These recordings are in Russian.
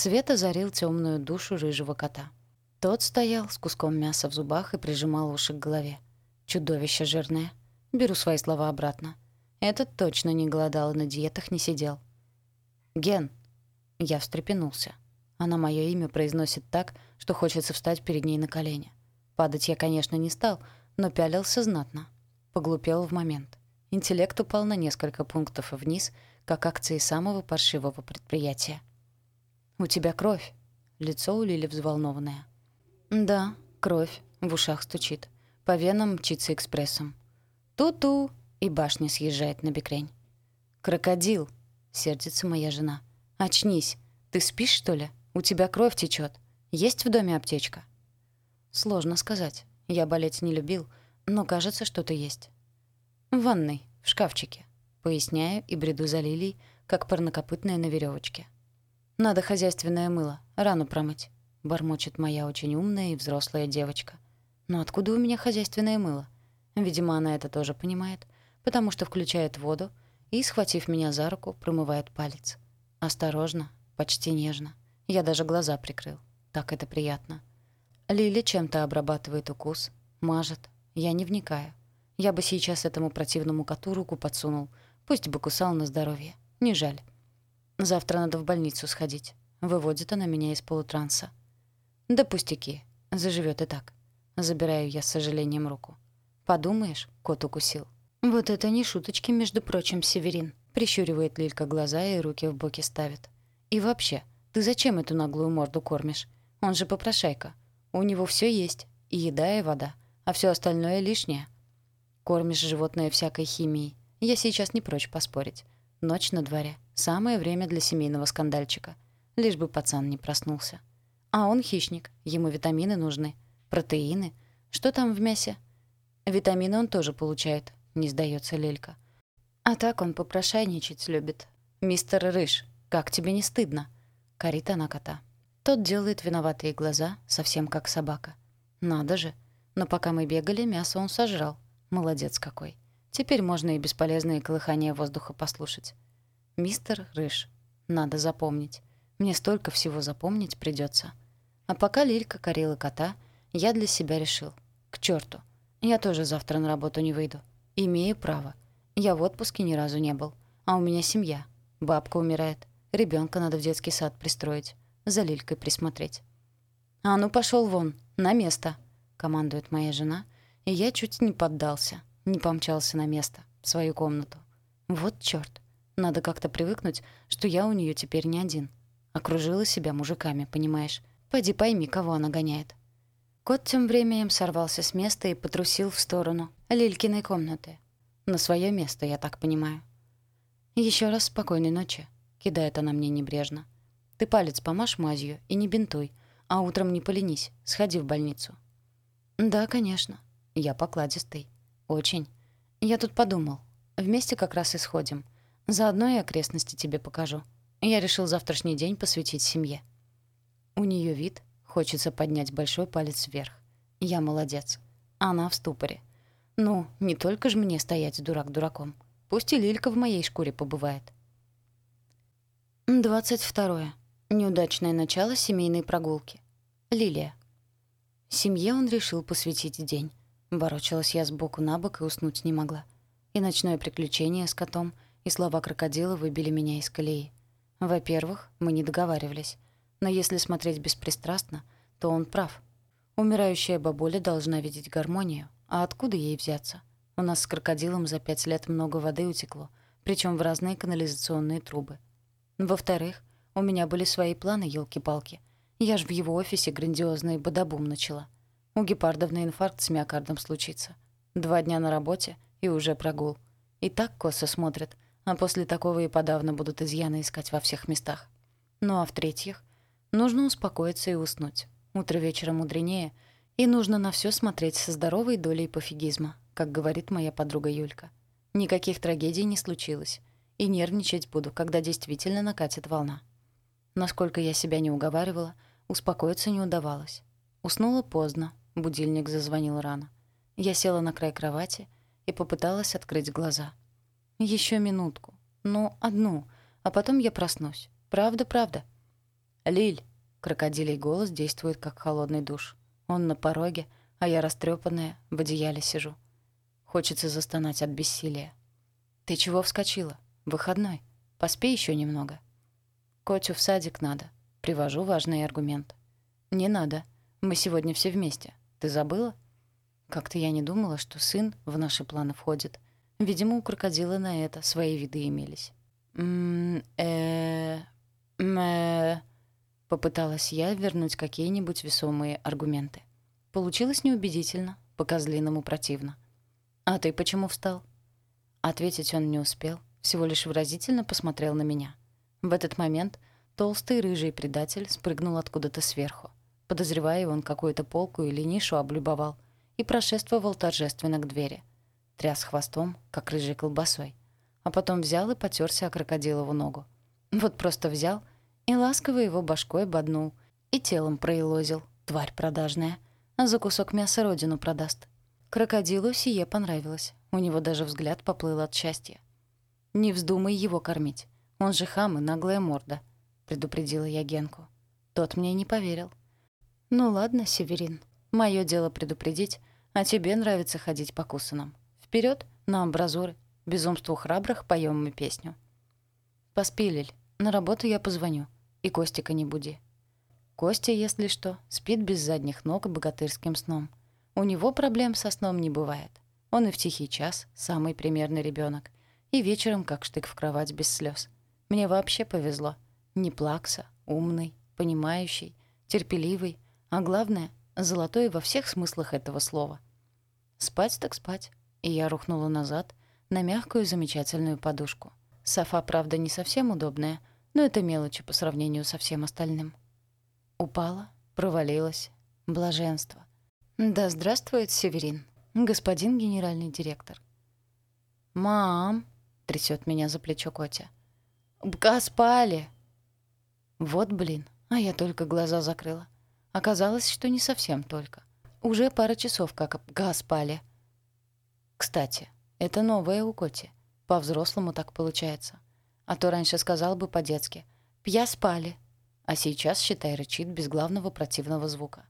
Свет озарил темную душу рыжего кота. Тот стоял с куском мяса в зубах и прижимал уши к голове. Чудовище жирное. Беру свои слова обратно. Этот точно не голодал и на диетах не сидел. «Ген!» Я встрепенулся. Она мое имя произносит так, что хочется встать перед ней на колени. Падать я, конечно, не стал, но пялился знатно. Поглупел в момент. Интеллект упал на несколько пунктов вниз, как акции самого паршивого предприятия. «У тебя кровь». Лицо у Лили взволнованное. «Да, кровь. В ушах стучит. По венам мчится экспрессом. Ту-ту!» И башня съезжает на бекрень. «Крокодил!» — сердится моя жена. «Очнись! Ты спишь, что ли? У тебя кровь течет. Есть в доме аптечка?» Сложно сказать. Я болеть не любил, но кажется, что-то есть. «В ванной, в шкафчике», — поясняю и бреду за Лилией, как парнокопытная на веревочке. «Надо хозяйственное мыло, рану промыть», — бормочет моя очень умная и взрослая девочка. «Но откуда у меня хозяйственное мыло?» Видимо, она это тоже понимает, потому что включает воду и, схватив меня за руку, промывает палец. Осторожно, почти нежно. Я даже глаза прикрыл. Так это приятно. Лили чем-то обрабатывает укус, мажет. Я не вникаю. Я бы сейчас этому противному коту руку подсунул. Пусть бы кусал на здоровье. Не жаль. Завтра надо в больницу сходить. Выводит она меня из полутранса. Да пустяки. Заживет и так. Забираю я с сожалением руку. Подумаешь, кот укусил. Вот это не шуточки, между прочим, Северин. Прищуривает Лилька глаза и руки в боки ставит. И вообще, ты зачем эту наглую морду кормишь? Он же попрошайка. У него все есть. И еда, и вода. А все остальное лишнее. Кормишь животное всякой химией. Я сейчас не прочь поспорить. Ночь на дворе. Самое время для семейного скандальчика. Лишь бы пацан не проснулся. А он хищник. Ему витамины нужны. Протеины. Что там в мясе? Витамины он тоже получает, не сдается Лелька. А так он попрошайничать любит. «Мистер Рыж, как тебе не стыдно?» — корит она кота. Тот делает виноватые глаза, совсем как собака. «Надо же. Но пока мы бегали, мясо он сожрал. Молодец какой. Теперь можно и бесполезные колыхания воздуха послушать. Мистер Рыж. Надо запомнить. Мне столько всего запомнить придется. А пока Лилька корила кота, я для себя решил. К черту. Я тоже завтра на работу не выйду. Имею право. Я в отпуске ни разу не был. А у меня семья. Бабка умирает. Ребенка надо в детский сад пристроить. За Лилькой присмотреть. «А ну пошел вон, на место!» — командует моя жена, и я чуть не поддался не помчался на место, в свою комнату. Вот чёрт. Надо как-то привыкнуть, что я у неё теперь не один. Окружила себя мужиками, понимаешь? Пойди пойми, кого она гоняет. Кот тем временем сорвался с места и потрусил в сторону Лилькиной комнаты. На своё место, я так понимаю. Ещё раз спокойной ночи», — кидает она мне небрежно. «Ты палец помажь мазью и не бинтуй, а утром не поленись, сходи в больницу». «Да, конечно. Я покладистый». «Очень. Я тут подумал. Вместе как раз и сходим. Заодно и окрестности тебе покажу. Я решил завтрашний день посвятить семье». У нее вид, хочется поднять большой палец вверх. Я молодец. Она в ступоре. Ну, не только же мне стоять дурак дураком. Пусть и Лилька в моей шкуре побывает. 22. Неудачное начало семейной прогулки. Лилия. Семье он решил посвятить день. Ворочалась я сбоку на бок и уснуть не могла. И ночное приключение с котом, и слова крокодила выбили меня из колеи. Во-первых, мы не договаривались. Но если смотреть беспристрастно, то он прав. Умирающая бабуля должна видеть гармонию. А откуда ей взяться? У нас с крокодилом за пять лет много воды утекло, причем в разные канализационные трубы. Во-вторых, у меня были свои планы, елки-палки. Я ж в его офисе грандиозный бадабум начала — у гепардов инфаркт с миокардом случится. Два дня на работе и уже прогул. И так косо смотрят, а после такого и подавно будут изъяны искать во всех местах. Ну а в-третьих, нужно успокоиться и уснуть. Утро вечера мудренее, и нужно на все смотреть со здоровой долей пофигизма, как говорит моя подруга Юлька. Никаких трагедий не случилось, и нервничать буду, когда действительно накатит волна. Насколько я себя не уговаривала, успокоиться не удавалось. Уснула поздно, Будильник зазвонил рано. Я села на край кровати и попыталась открыть глаза. Еще минутку. Ну, одну. А потом я проснусь. Правда, правда. «Лиль!» — крокодилий голос действует как холодный душ. Он на пороге, а я растрепанная в одеяле сижу. Хочется застонать от бессилия. «Ты чего вскочила? Выходной. Поспи еще немного». «Котю в садик надо». Привожу важный аргумент. «Не надо. Мы сегодня все вместе. Ты забыла?» Как-то я не думала, что сын в наши планы входит. Видимо, у крокодила на это свои виды имелись. «М-э... мэ...» Попыталась я вернуть какие-нибудь весомые аргументы. Получилось неубедительно, по-козлиному противно. «А ты почему встал?» Ответить он не успел, всего лишь выразительно посмотрел на меня. В этот момент толстый рыжий предатель спрыгнул откуда-то сверху. Подозревая, он какую-то полку или нишу облюбовал и прошествовал торжественно к двери. Тряс хвостом, как рыжей колбасой. А потом взял и потерся о крокодилову ногу. Вот просто взял и ласково его башкой боднул, и телом проилозил, тварь продажная, а за кусок мяса родину продаст. Крокодилу сие понравилось. У него даже взгляд поплыл от счастья. «Не вздумай его кормить. Он же хам и наглая морда», — предупредила я Генку. Тот мне не поверил. «Ну ладно, Северин, мое дело предупредить, а тебе нравится ходить по кусанам. Вперед на амбразуры. Безумству храбрых поем мы песню». «Поспи, Лиль. На работу я позвоню. И Костика не буди». Костя, если что, спит без задних ног богатырским сном. У него проблем со сном не бывает. Он и в тихий час самый примерный ребенок, и вечером как штык в кровать без слез. Мне вообще повезло. Не плакса, умный, понимающий, терпеливый, а главное — золотой во всех смыслах этого слова. Спать так спать. И я рухнула назад на мягкую замечательную подушку. Софа, правда, не совсем удобная, но это мелочи по сравнению со всем остальным. Упала, провалилась. Блаженство. «Да здравствует Северин, господин генеральный директор». «Мам!» — трясет меня за плечо Котя. «Бка спали!» Вот блин, а я только глаза закрыла. Оказалось, что не совсем только. Уже пара часов как бка спали. Кстати, это новое у Коти. По-взрослому так получается. А то раньше сказал бы по-детски «пья спали», а сейчас, считай, рычит без главного противного звука.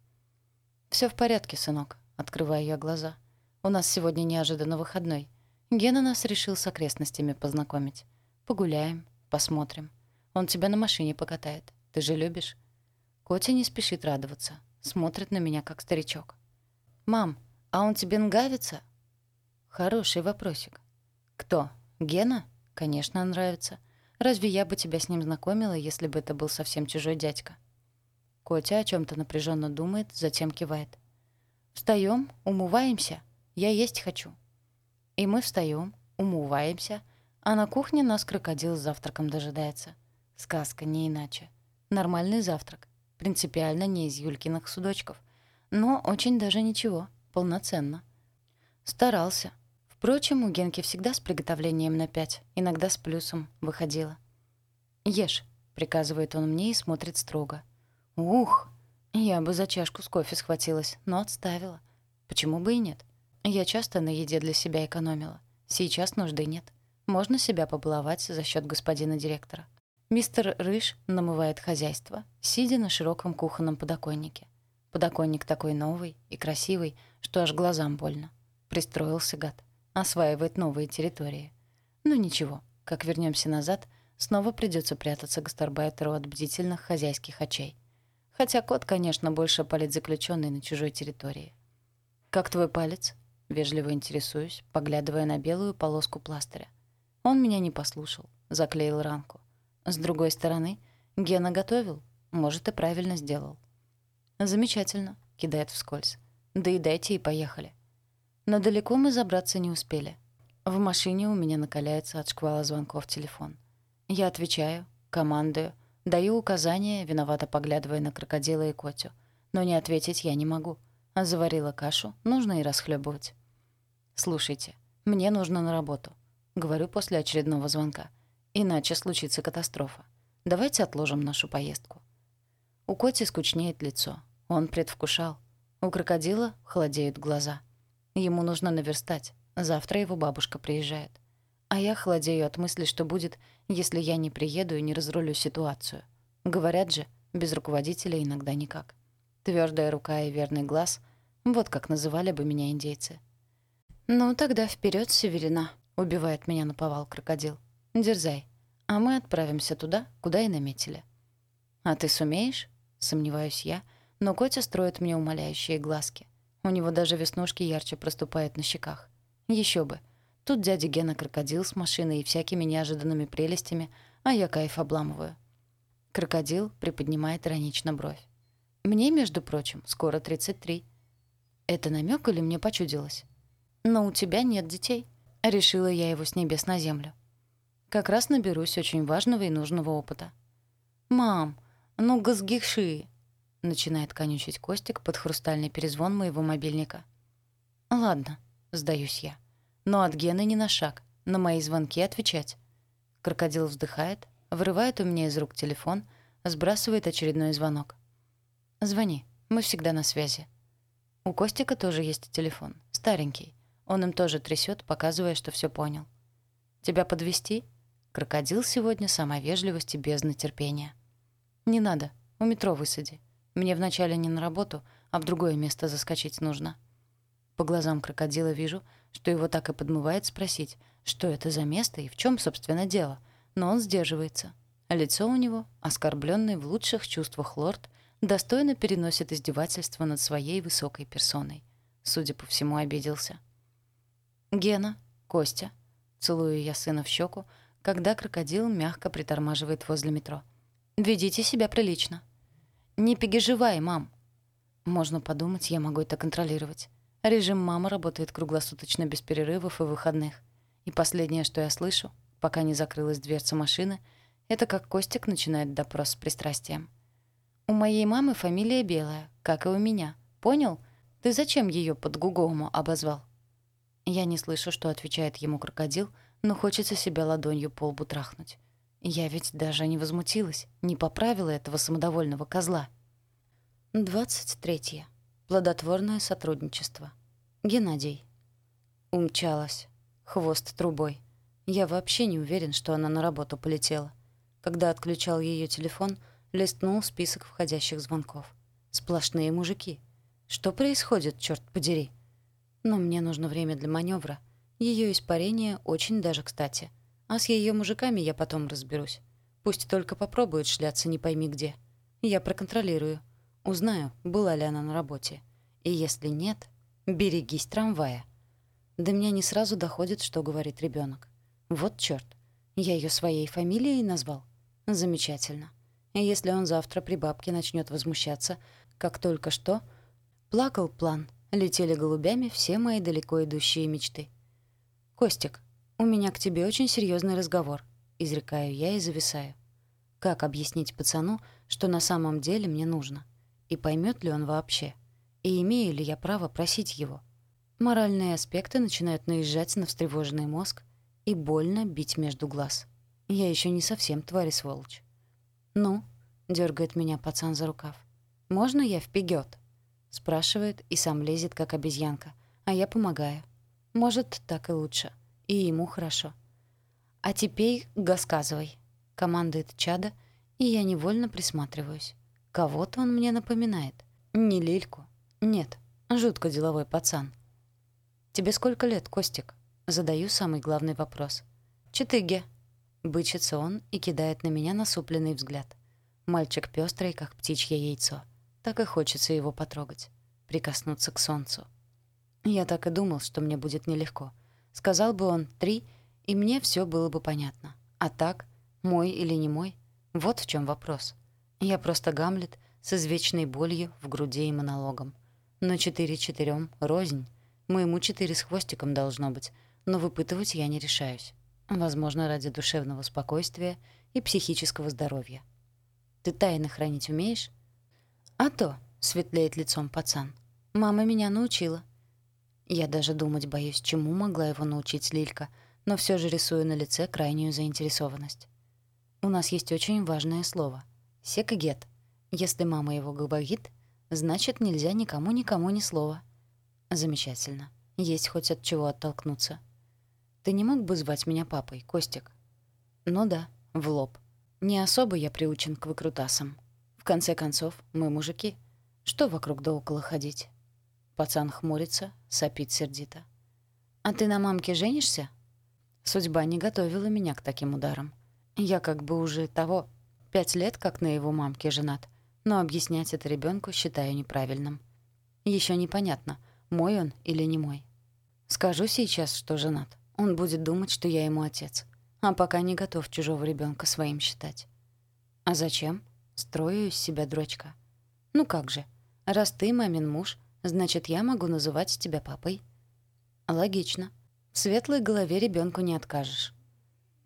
Все в порядке, сынок», — открываю я глаза. «У нас сегодня неожиданно выходной. Гена нас решил с окрестностями познакомить. Погуляем, посмотрим. Он тебя на машине покатает. Ты же любишь?» Котя не спешит радоваться. Смотрит на меня, как старичок. «Мам, а он тебе нравится?» «Хороший вопросик». «Кто? Гена?» «Конечно, нравится. Разве я бы тебя с ним знакомила, если бы это был совсем чужой дядька?» Котя о чем то напряженно думает, затем кивает. Встаем, умываемся. Я есть хочу». И мы встаем, умываемся, а на кухне нас крокодил с завтраком дожидается. Сказка, не иначе. Нормальный завтрак. Принципиально не из Юлькиных судочков. Но очень даже ничего, полноценно. Старался. Впрочем, у Генки всегда с приготовлением на пять, иногда с плюсом, выходило. «Ешь», — приказывает он мне и смотрит строго. Ух, я бы за чашку с кофе схватилась, но отставила. Почему бы и нет? Я часто на еде для себя экономила. Сейчас нужды нет. Можно себя побаловать за счет господина директора. Мистер Рыж намывает хозяйство, сидя на широком кухонном подоконнике. Подоконник такой новый и красивый, что аж глазам больно. Пристроился гад. Осваивает новые территории. Ну ничего, как вернемся назад, снова придется прятаться гастарбайтеру от бдительных хозяйских очей. Хотя кот, конечно, больше политзаключенный на чужой территории. «Как твой палец?» — вежливо интересуюсь, поглядывая на белую полоску пластыря. Он меня не послушал, заклеил ранку. С другой стороны, Гена готовил, может, и правильно сделал. «Замечательно», — кидает вскользь. «Доедайте и поехали». Но далеко мы забраться не успели. В машине у меня накаляется от шквала звонков телефон. Я отвечаю, командую — Даю указания, виновато поглядывая на крокодила и Котю. Но не ответить я не могу. Заварила кашу, нужно и расхлебывать. «Слушайте, мне нужно на работу», — говорю после очередного звонка. «Иначе случится катастрофа. Давайте отложим нашу поездку». У Коти скучнеет лицо. Он предвкушал. У крокодила холодеют глаза. Ему нужно наверстать. Завтра его бабушка приезжает. А я холодею от мысли, что будет, если я не приеду и не разрулю ситуацию. Говорят же, Без руководителя иногда никак. Твердая рука и верный глаз — вот как называли бы меня индейцы. «Ну, тогда вперед, Северина!» — убивает меня на повал крокодил. «Дерзай, а мы отправимся туда, куда и наметили». «А ты сумеешь?» — сомневаюсь я, но Котя строит мне умоляющие глазки. У него даже веснушки ярче проступают на щеках. Еще бы. Тут дядя Гена крокодил с машиной и всякими неожиданными прелестями, а я кайф обламываю. Крокодил приподнимает иронично бровь. Мне, между прочим, скоро 33. Это намек или мне почудилось? Но у тебя нет детей. Решила я его с небес на землю. Как раз наберусь очень важного и нужного опыта. «Мам, ну газгихши!» Начинает конючить Костик под хрустальный перезвон моего мобильника. «Ладно», — сдаюсь я. «Но от Гены не на шаг. На мои звонки отвечать». Крокодил вздыхает, вырывает у меня из рук телефон, сбрасывает очередной звонок. «Звони, мы всегда на связи». У Костика тоже есть телефон, старенький. Он им тоже трясет, показывая, что все понял. «Тебя подвести? Крокодил сегодня сама вежливость и бездна терпения. «Не надо, у метро высади. Мне вначале не на работу, а в другое место заскочить нужно. По глазам крокодила вижу, что его так и подмывает спросить, что это за место и в чем, собственно, дело. Но он сдерживается. Лицо у него, оскорбленный в лучших чувствах лорд, достойно переносит издевательство над своей высокой персоной. Судя по всему, обиделся. «Гена, Костя», — целую я сына в щеку, когда крокодил мягко притормаживает возле метро. «Ведите себя прилично». «Не переживай, мам». Можно подумать, я могу это контролировать. Режим мамы работает круглосуточно без перерывов и выходных. И последнее, что я слышу, пока не закрылась дверца машины, это как Костик начинает допрос с пристрастием. «У моей мамы фамилия Белая, как и у меня. Понял? Ты зачем ее под Гугому обозвал?» Я не слышу, что отвечает ему крокодил, но хочется себя ладонью по лбу трахнуть. Я ведь даже не возмутилась, не поправила этого самодовольного козла. 23. Плодотворное сотрудничество. Геннадий. Умчалась. Хвост трубой. Я вообще не уверен, что она на работу полетела. Когда отключал ее телефон, листнул список входящих звонков. Сплошные мужики. Что происходит, черт подери? Но мне нужно время для маневра. Ее испарение очень даже кстати. А с ее мужиками я потом разберусь. Пусть только попробует шляться не пойми где. Я проконтролирую. Узнаю, была ли она на работе. И если нет, берегись трамвая. До меня не сразу доходит, что говорит ребенок. Вот чёрт. Я ее своей фамилией назвал. Замечательно. И если он завтра при бабке начнет возмущаться, как только что, плакал план, летели голубями все мои далеко идущие мечты. «Костик, «У меня к тебе очень серьезный разговор», — изрекаю я и зависаю. Как объяснить пацану, что на самом деле мне нужно? И поймет ли он вообще? И имею ли я право просить его? Моральные аспекты начинают наезжать на встревоженный мозг и больно бить между глаз. Я еще не совсем тварь и сволочь. «Ну?» — дергает меня пацан за рукав. «Можно я впегёт?» — спрашивает и сам лезет, как обезьянка, а я помогаю. Может, так и лучше и ему хорошо. «А теперь гасказывай», — командует Чада, и я невольно присматриваюсь. Кого-то он мне напоминает. Не Лильку. Нет, жутко деловой пацан. «Тебе сколько лет, Костик?» Задаю самый главный вопрос. «Четыге». Бычится он и кидает на меня насупленный взгляд. Мальчик пёстрый, как птичье яйцо. Так и хочется его потрогать. Прикоснуться к солнцу. Я так и думал, что мне будет нелегко. Сказал бы он «три», и мне все было бы понятно. А так, мой или не мой, вот в чем вопрос. Я просто Гамлет с извечной болью в груди и монологом. Но четыре четырем — рознь. Моему четыре с хвостиком должно быть, но выпытывать я не решаюсь. Возможно, ради душевного спокойствия и психического здоровья. «Ты тайны хранить умеешь?» «А то», — светлеет лицом пацан. «Мама меня научила. Я даже думать боюсь, чему могла его научить Лилька, но все же рисую на лице крайнюю заинтересованность. У нас есть очень важное слово — секагет. Если мама его говорит, значит, нельзя никому-никому ни слова. Замечательно. Есть хоть от чего оттолкнуться. Ты не мог бы звать меня папой, Костик? Ну да, в лоб. Не особо я приучен к выкрутасам. В конце концов, мы мужики. Что вокруг да около ходить? Пацан хмурится, сопит сердито. «А ты на мамке женишься?» Судьба не готовила меня к таким ударам. Я как бы уже того, пять лет как на его мамке женат, но объяснять это ребенку считаю неправильным. Еще непонятно, мой он или не мой. Скажу сейчас, что женат. Он будет думать, что я ему отец. А пока не готов чужого ребенка своим считать. А зачем? Строю из себя дрочка. Ну как же, раз ты мамин муж, Значит, я могу называть тебя папой. Логично. В светлой голове ребенку не откажешь.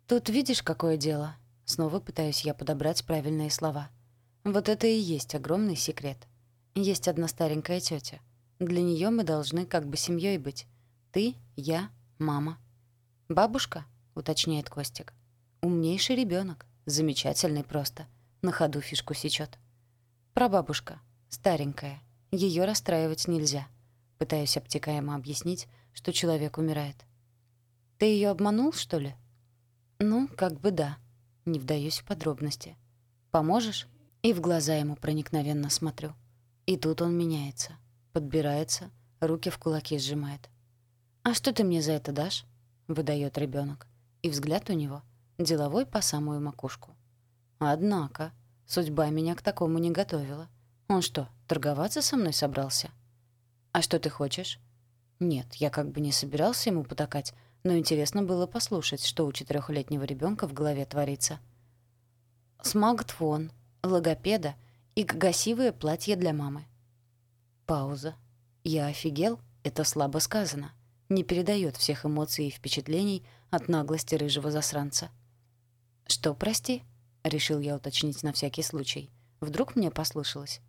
Тут видишь, какое дело? Снова пытаюсь я подобрать правильные слова. Вот это и есть огромный секрет. Есть одна старенькая тетя. Для нее мы должны как бы семьей быть. Ты, я, мама. Бабушка, уточняет Костик. Умнейший ребенок, замечательный просто. На ходу фишку сечет. Прабабушка, старенькая. Ее расстраивать нельзя. Пытаюсь обтекаемо объяснить, что человек умирает. «Ты ее обманул, что ли?» «Ну, как бы да. Не вдаюсь в подробности. Поможешь?» И в глаза ему проникновенно смотрю. И тут он меняется. Подбирается, руки в кулаки сжимает. «А что ты мне за это дашь?» — выдает ребенок. И взгляд у него деловой по самую макушку. Однако, судьба меня к такому не готовила. Он что, торговаться со мной собрался? А что ты хочешь? Нет, я как бы не собирался ему потакать, но интересно было послушать, что у четырехлетнего ребенка в голове творится. Смартфон, логопеда и гасивое платье для мамы. Пауза. Я офигел? Это слабо сказано. Не передает всех эмоций и впечатлений от наглости рыжего засранца. «Что, прости?» — решил я уточнить на всякий случай. Вдруг мне послышалось.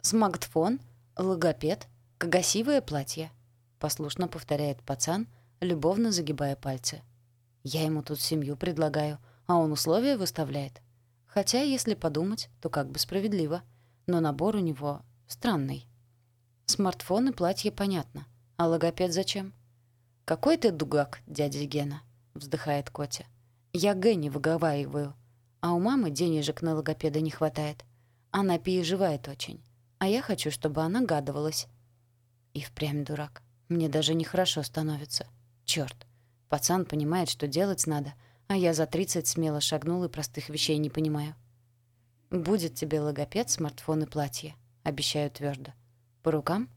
«Смартфон, логопед, кагасивое платье», — послушно повторяет пацан, любовно загибая пальцы. «Я ему тут семью предлагаю, а он условия выставляет. Хотя, если подумать, то как бы справедливо. Но набор у него странный. Смартфон и платье понятно. А логопед зачем? «Какой ты дугак, дядя Гена», — вздыхает Котя. «Я Г не выговариваю. А у мамы денежек на логопеда не хватает. Она переживает очень. А я хочу, чтобы она гадывалась. И впрямь дурак. Мне даже нехорошо становится. Чёрт. Пацан понимает, что делать надо, а я за 30 смело шагнул и простых вещей не понимаю. «Будет тебе логопед, смартфон и платье», — обещаю твердо. «По рукам?»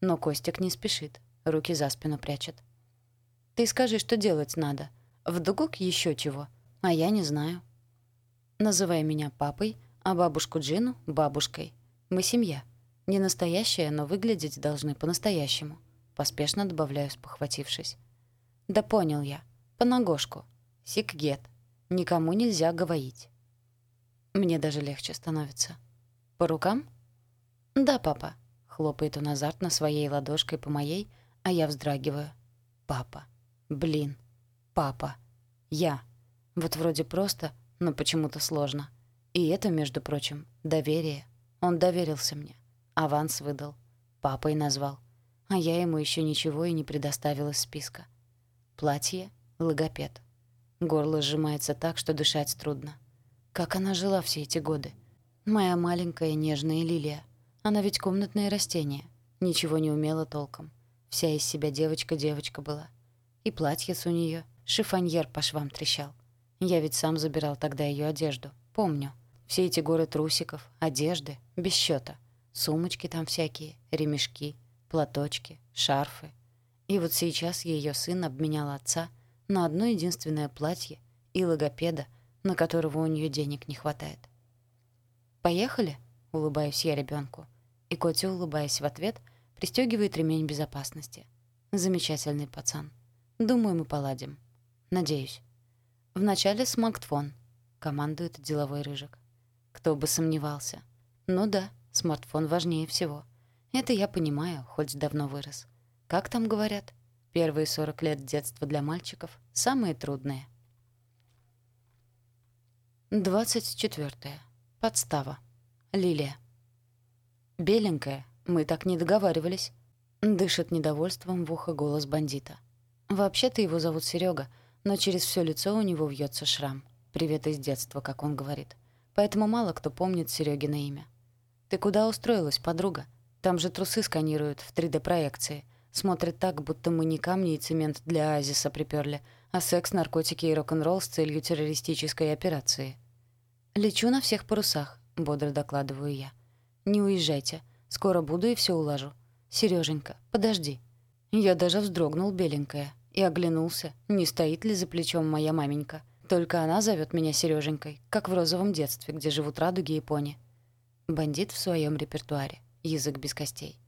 Но Костик не спешит, руки за спину прячет. «Ты скажи, что делать надо. В дугок еще чего, а я не знаю». Называй меня папой, а бабушку Джину — бабушкой. Мы семья. Не настоящая, но выглядеть должны по-настоящему. Поспешно добавляю, спохватившись. Да понял я. Понагошку. Сикгет. Никому нельзя говорить. Мне даже легче становится. По рукам? Да, папа. Хлопает он азартно своей ладошкой по моей, а я вздрагиваю. Папа. Блин. Папа. Я. Вот вроде просто, но почему-то сложно. И это, между прочим, доверие. Он доверился мне. Аванс выдал. Папой назвал. А я ему еще ничего и не предоставила из списка. Платье, логопед. Горло сжимается так, что дышать трудно. Как она жила все эти годы? Моя маленькая нежная лилия. Она ведь комнатное растение. Ничего не умела толком. Вся из себя девочка-девочка была. И платье у нее, шифоньер по швам трещал. Я ведь сам забирал тогда ее одежду. Помню. Все эти горы трусиков, одежды, без счета. Сумочки там всякие, ремешки, платочки, шарфы. И вот сейчас ее сын обменял отца на одно единственное платье и логопеда, на которого у нее денег не хватает. «Поехали?» — улыбаюсь я ребенку. И Котя, улыбаясь в ответ, пристегивает ремень безопасности. Замечательный пацан. Думаю, мы поладим. Надеюсь. Вначале смартфон, командует деловой рыжик. Кто бы сомневался. Ну да, смартфон важнее всего. Это я понимаю, хоть давно вырос. Как там говорят? Первые 40 лет детства для мальчиков — самые трудные. 24. Подстава. Лилия. «Беленькая, мы так не договаривались», — дышит недовольством в ухо голос бандита. Вообще-то его зовут Серега, но через все лицо у него вьется шрам. «Привет из детства», как он говорит. Поэтому мало кто помнит Серёгино имя. «Ты куда устроилась, подруга? Там же трусы сканируют в 3D-проекции. Смотрят так, будто мы не камни и цемент для оазиса приперли, а секс, наркотики и рок-н-ролл с целью террористической операции». «Лечу на всех парусах», — бодро докладываю я. «Не уезжайте. Скоро буду и все улажу. Сереженька, подожди». Я даже вздрогнул беленькая и оглянулся, не стоит ли за плечом моя маменька. Только она зовет меня Сереженькой, как в розовом детстве, где живут радуги и пони. Бандит в своем репертуаре. Язык без костей.